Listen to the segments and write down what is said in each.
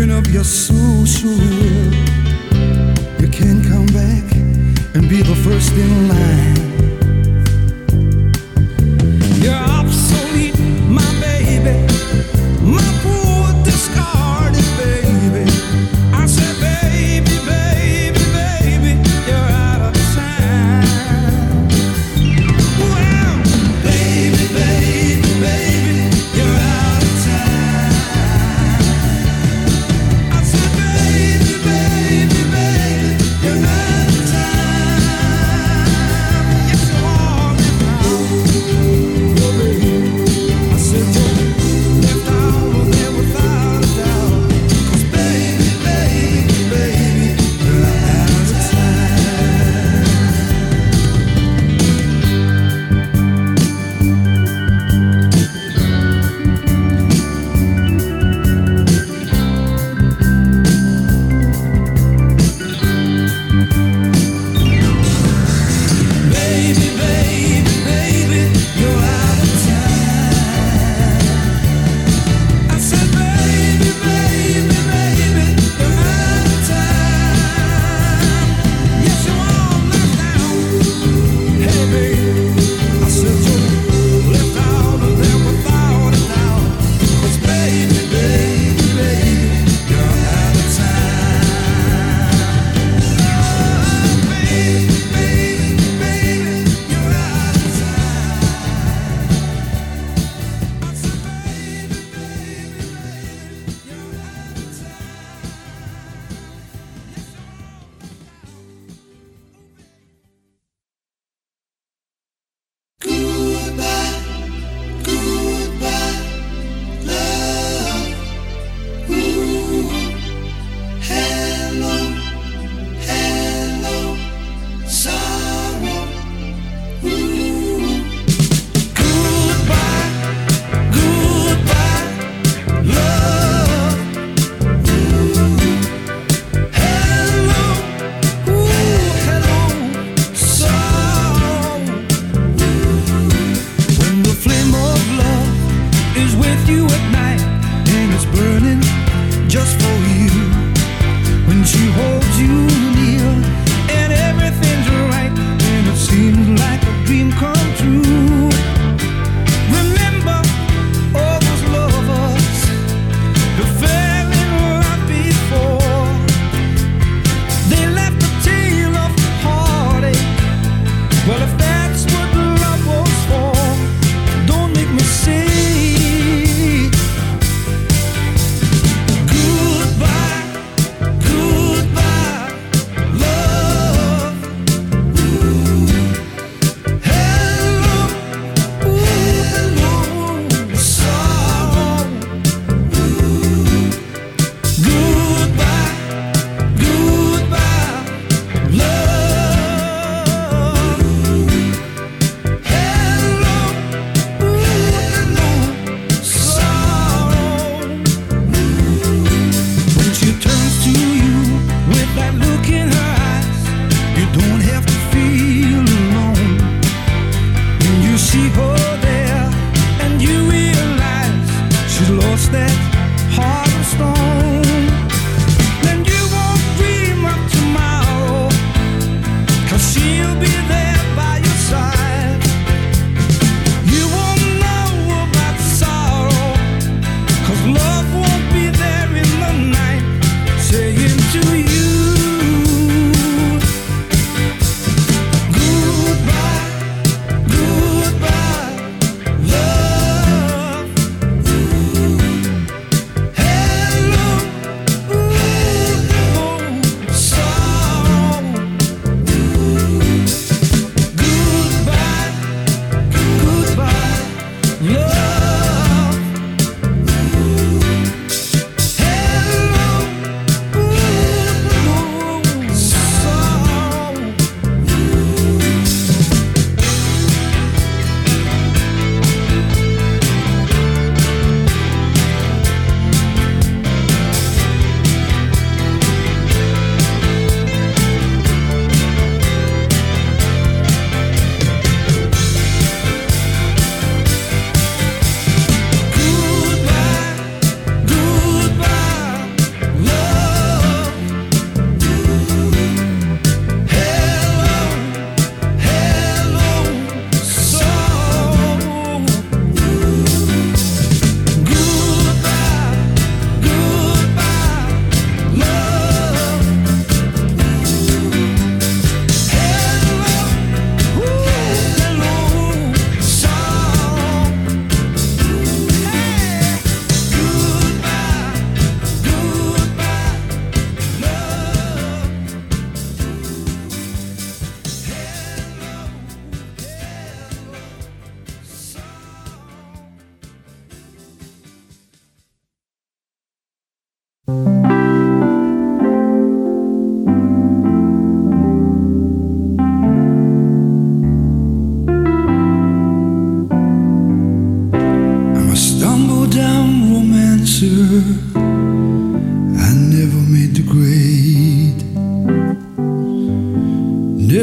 giving up your soul, sure. You can come back and be the first in line.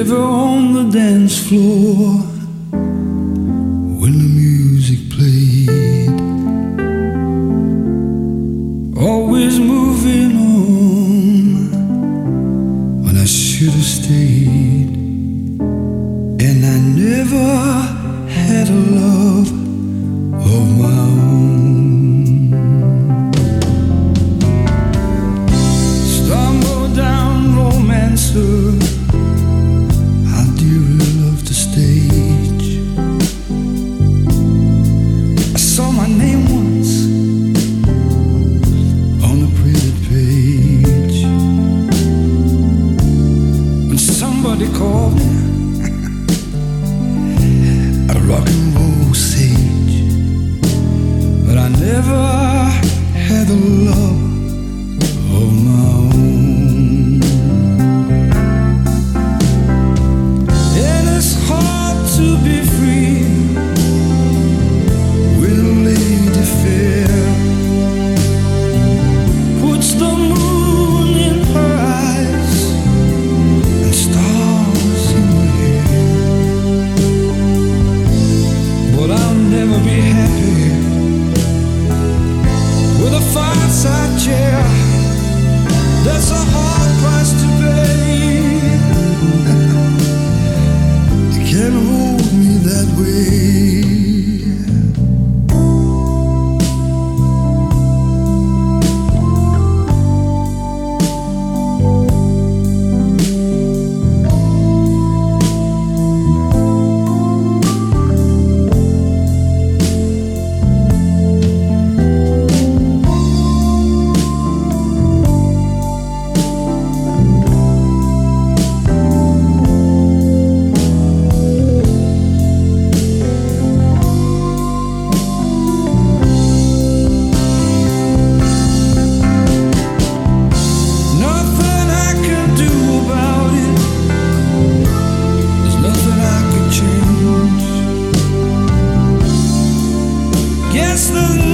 river on the dance floor. yalnızlığın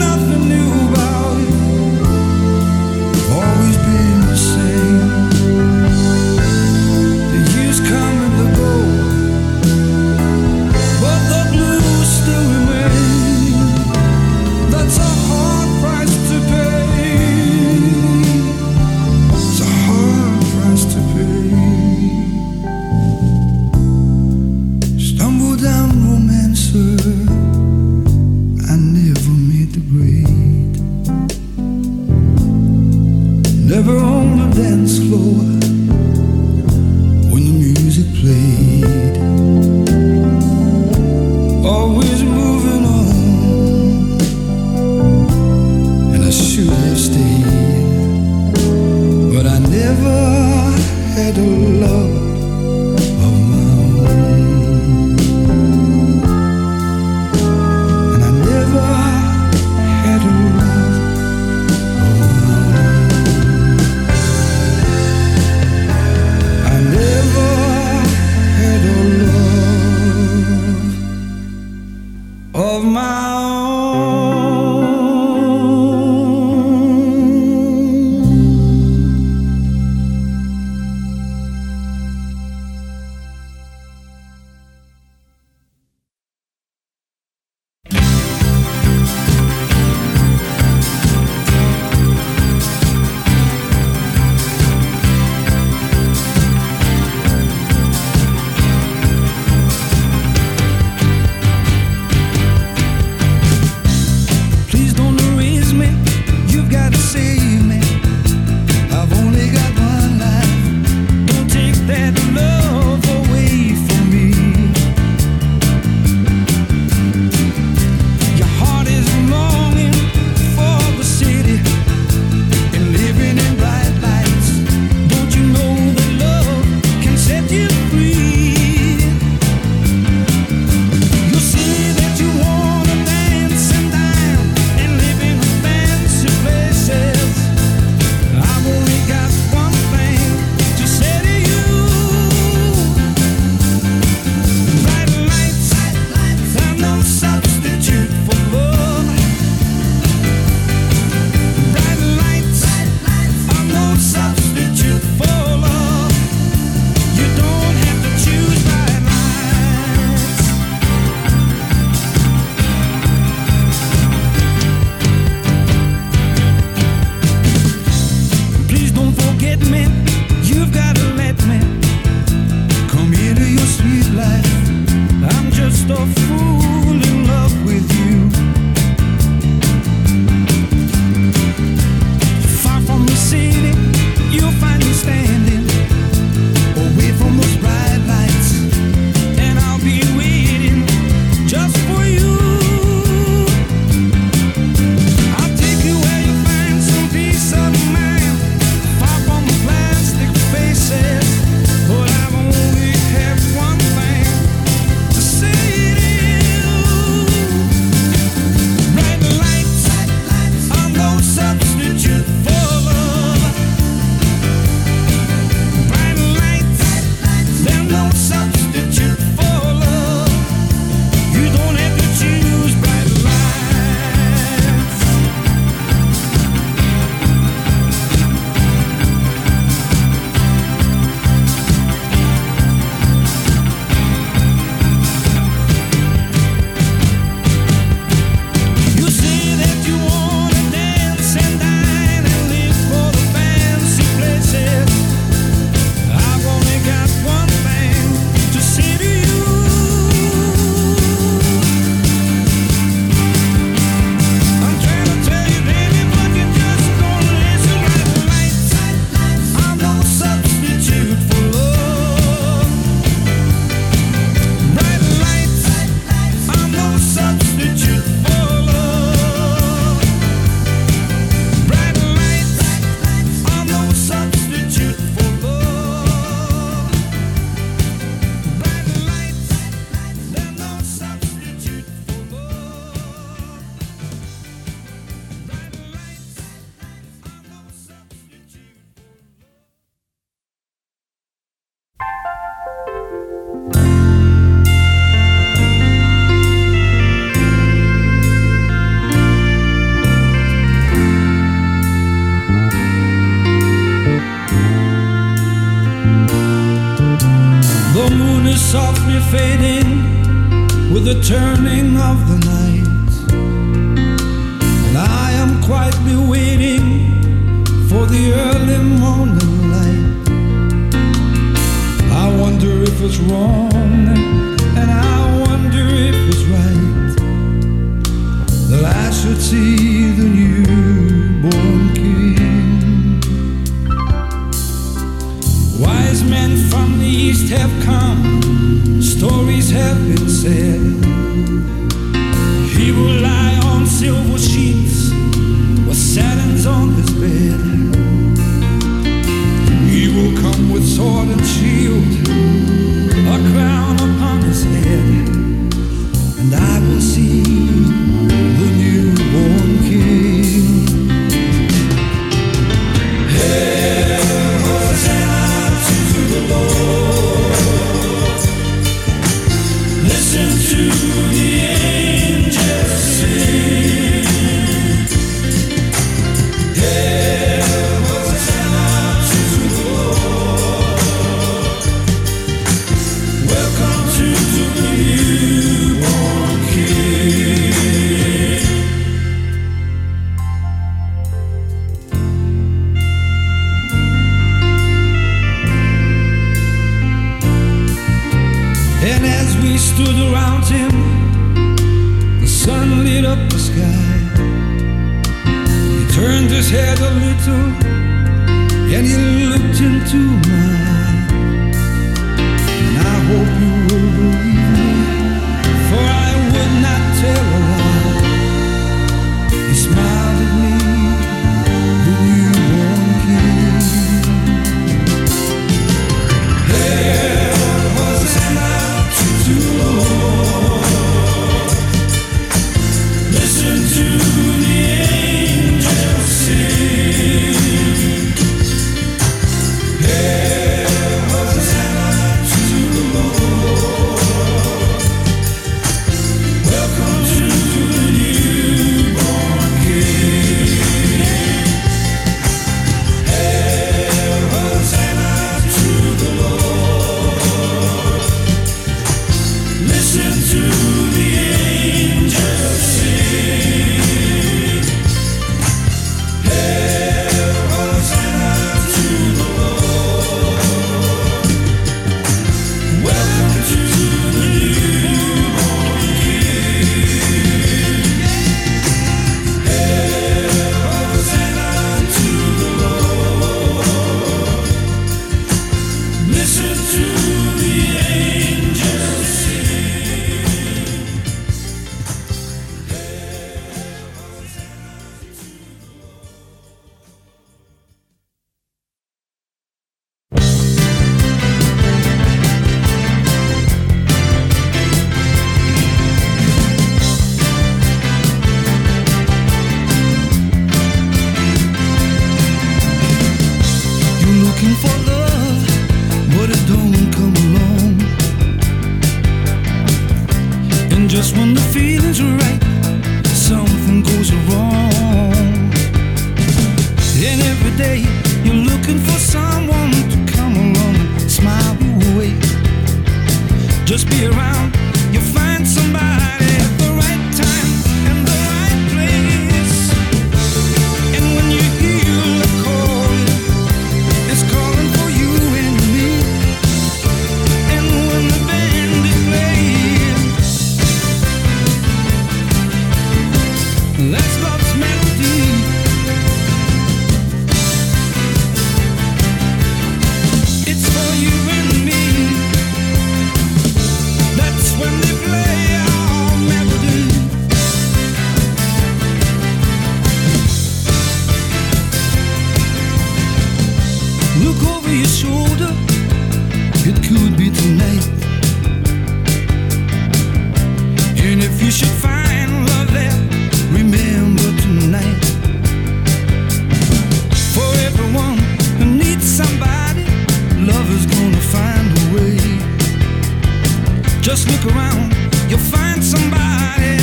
Just look around, you'll find somebody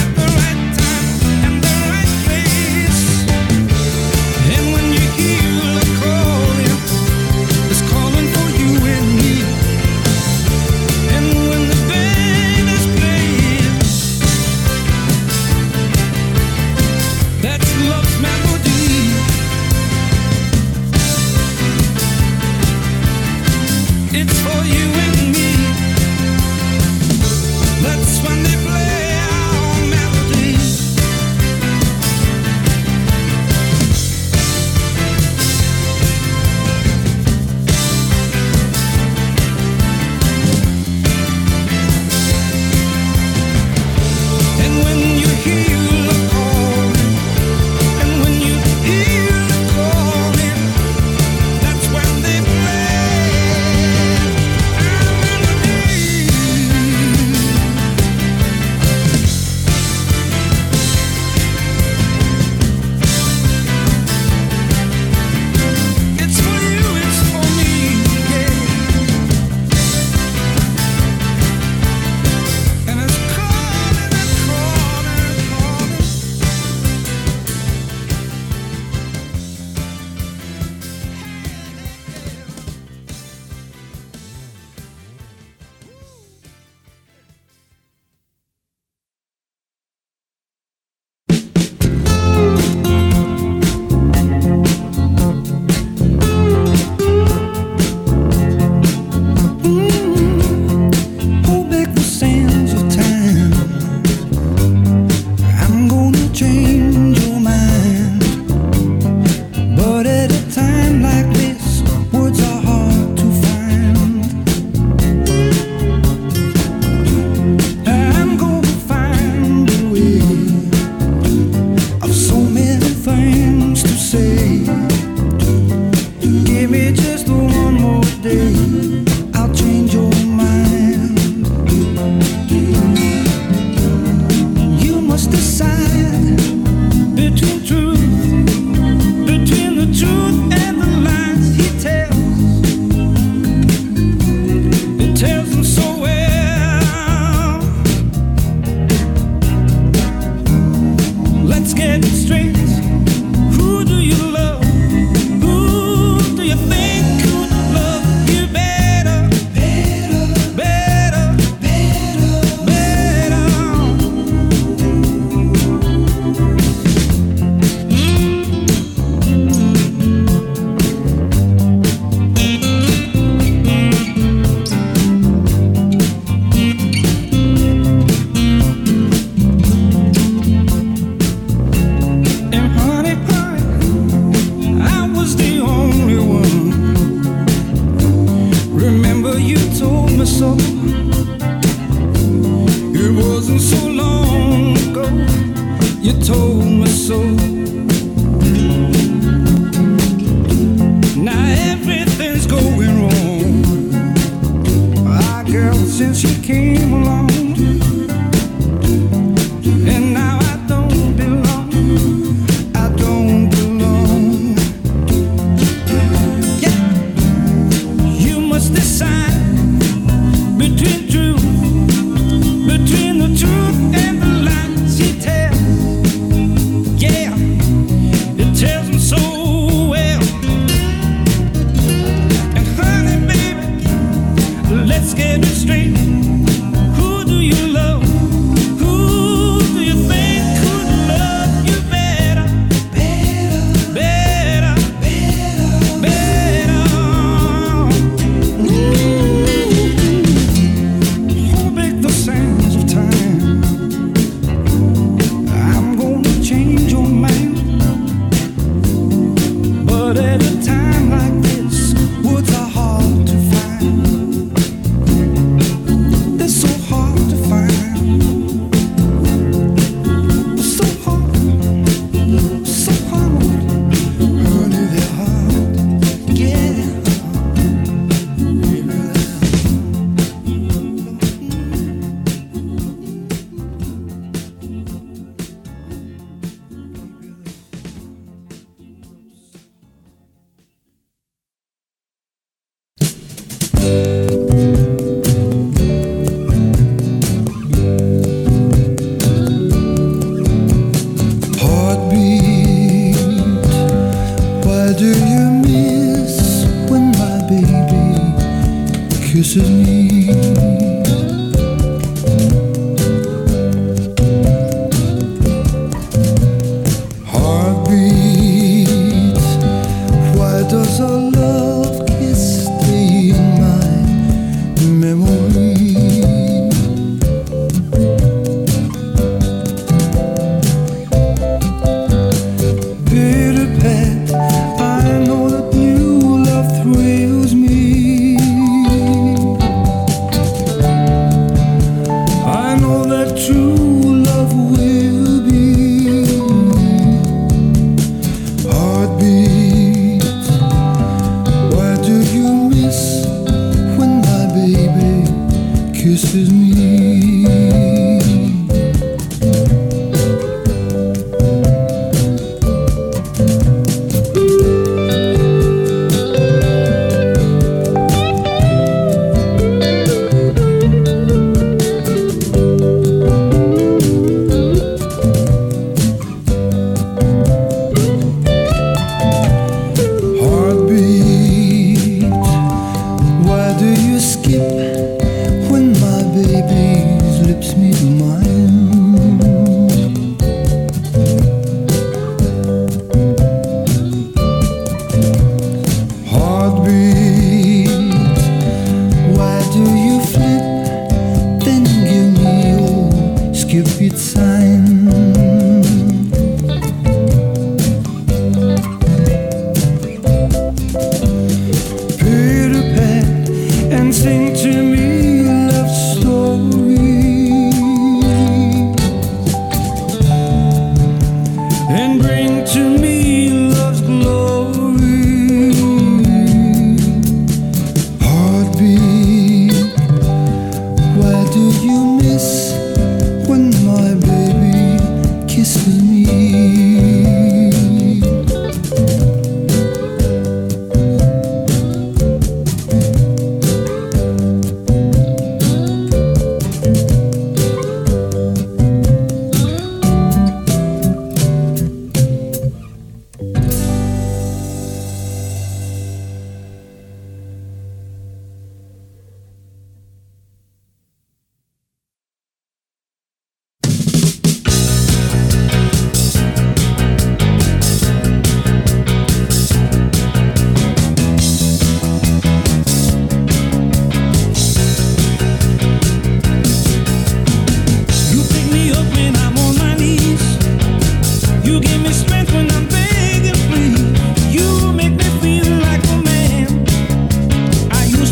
Give me just one more day.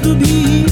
to be.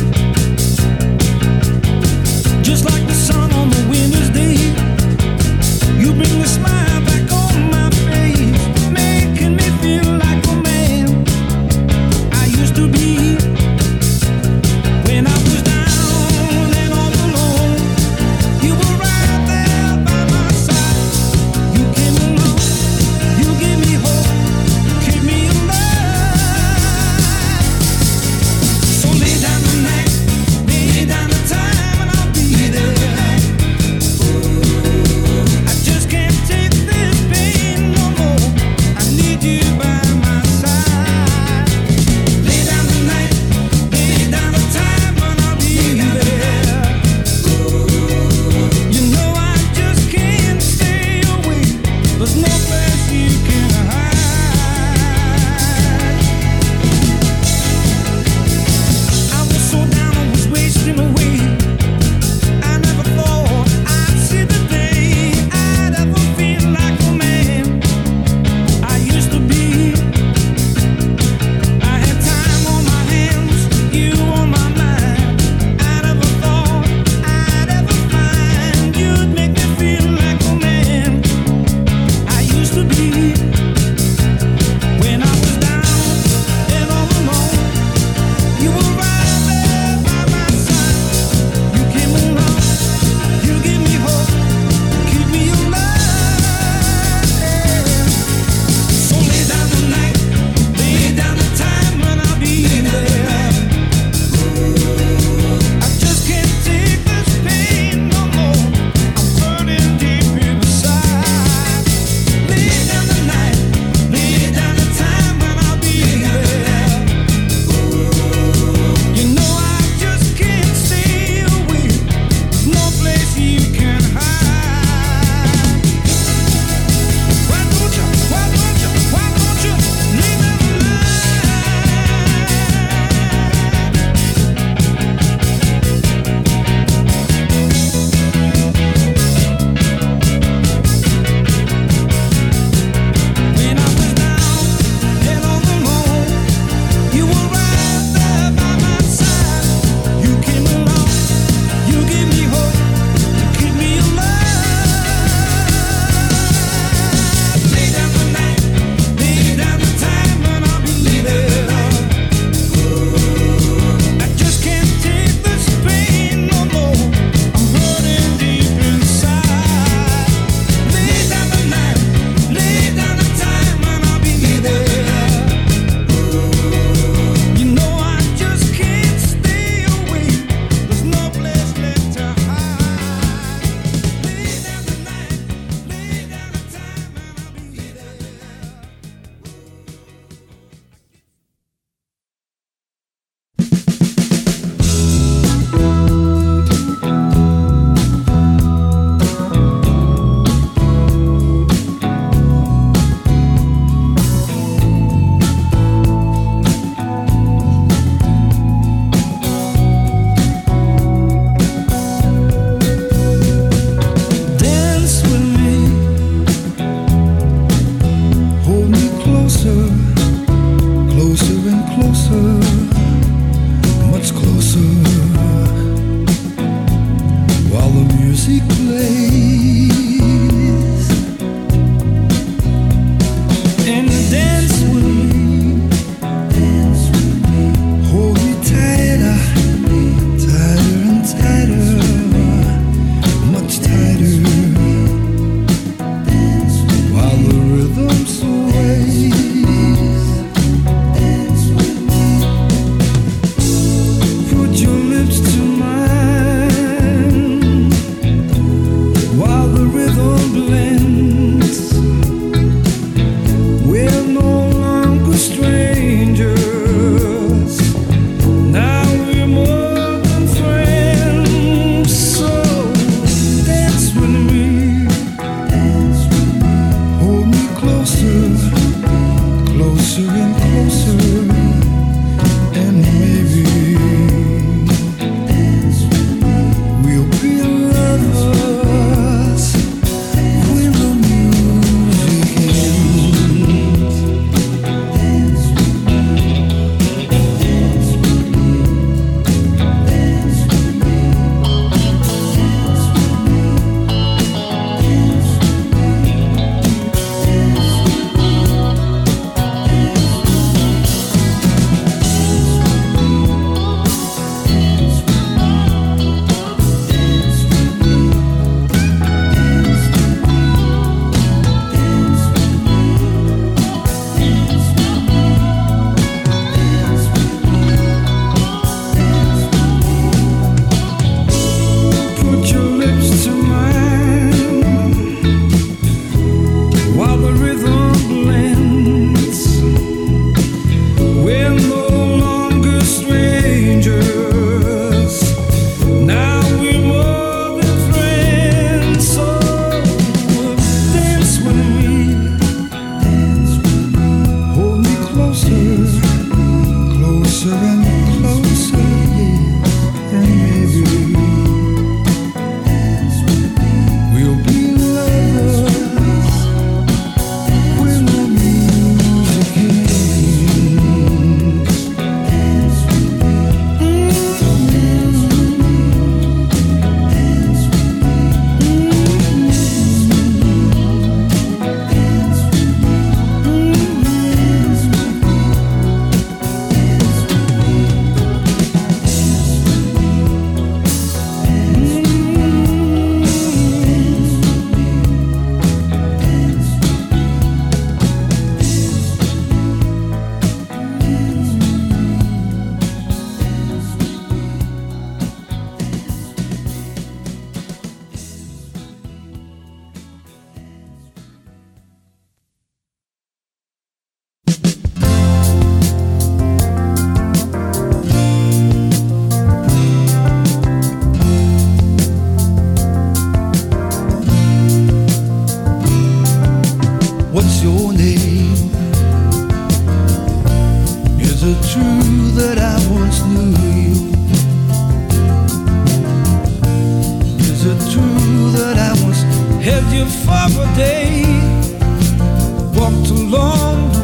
You fly into a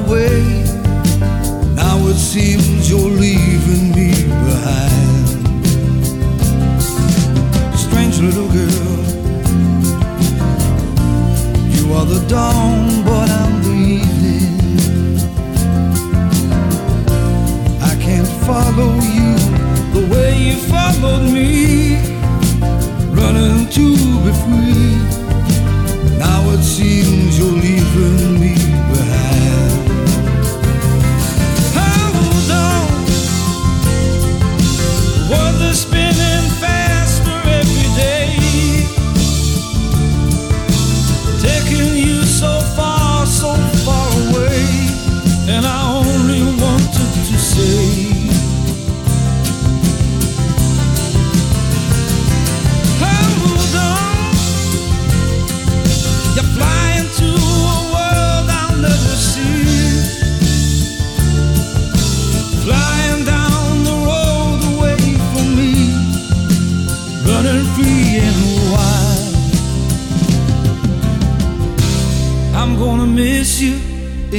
world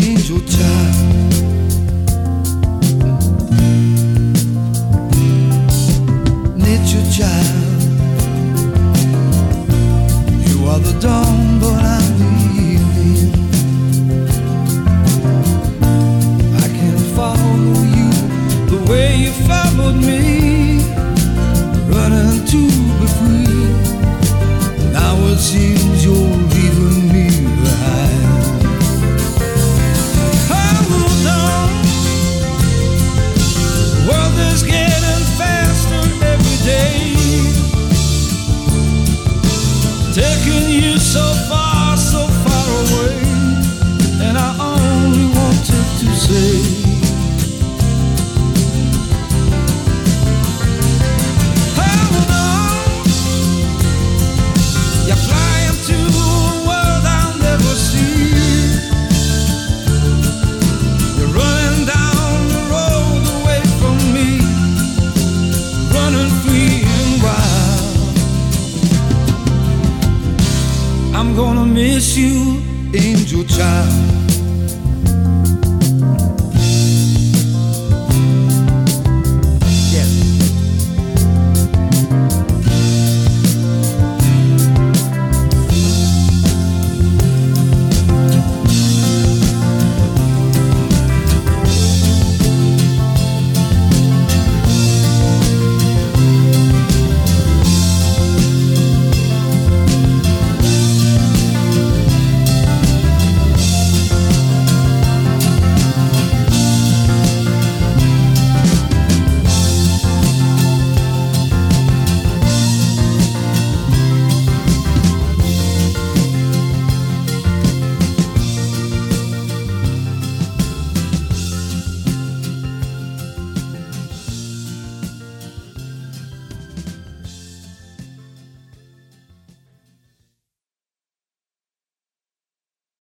change your. You, angel child.